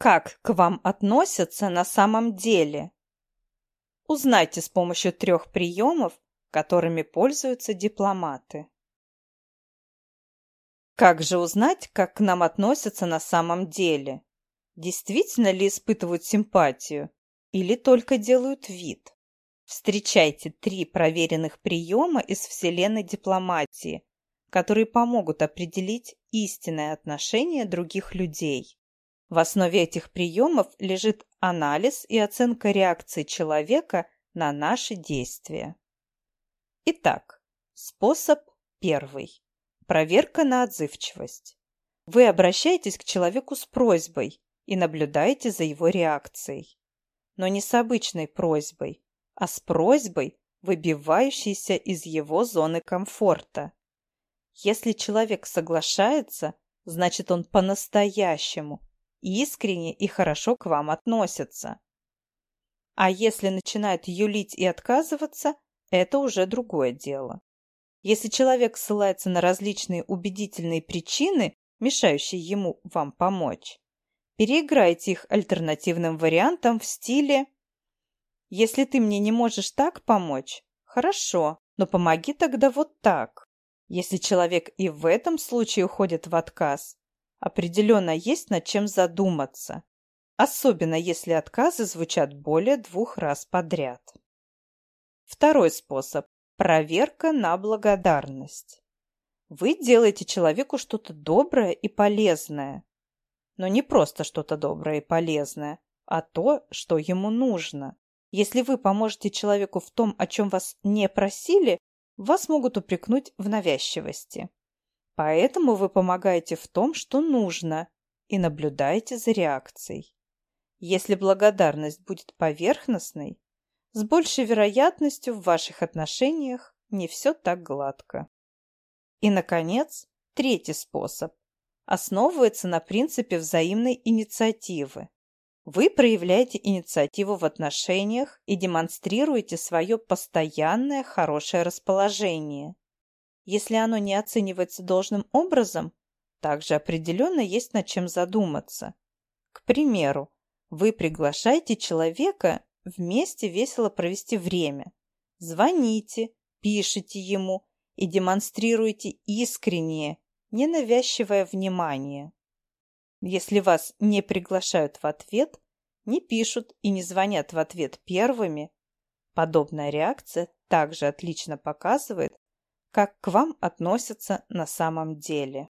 Как к вам относятся на самом деле? Узнайте с помощью трех приемов, которыми пользуются дипломаты. Как же узнать, как к нам относятся на самом деле? Действительно ли испытывают симпатию или только делают вид? Встречайте три проверенных приема из вселенной дипломатии, которые помогут определить истинное отношение других людей. В основе этих приемов лежит анализ и оценка реакции человека на наши действия. Итак, способ первый. Проверка на отзывчивость. Вы обращаетесь к человеку с просьбой и наблюдаете за его реакцией. Но не с обычной просьбой, а с просьбой, выбивающейся из его зоны комфорта. Если человек соглашается, значит он по-настоящему, искренне и хорошо к вам относится. А если начинает юлить и отказываться, это уже другое дело. Если человек ссылается на различные убедительные причины, мешающие ему вам помочь, переиграйте их альтернативным вариантом в стиле если ты мне не можешь так помочь, хорошо, но помоги тогда вот так. Если человек и в этом случае уходит в отказ, определенно есть над чем задуматься, особенно если отказы звучат более двух раз подряд. Второй способ – проверка на благодарность. Вы делаете человеку что-то доброе и полезное. Но не просто что-то доброе и полезное, а то, что ему нужно. Если вы поможете человеку в том, о чем вас не просили, вас могут упрекнуть в навязчивости. Поэтому вы помогаете в том, что нужно, и наблюдаете за реакцией. Если благодарность будет поверхностной, с большей вероятностью в ваших отношениях не все так гладко. И, наконец, третий способ основывается на принципе взаимной инициативы. Вы проявляете инициативу в отношениях и демонстрируете свое постоянное хорошее расположение. Если оно не оценивается должным образом, также определенно есть над чем задуматься. К примеру, вы приглашаете человека вместе весело провести время. Звоните, пишите ему и демонстрируете искреннее, ненавязчивое внимание. Если вас не приглашают в ответ, не пишут и не звонят в ответ первыми, подобная реакция также отлично показывает, как к вам относятся на самом деле.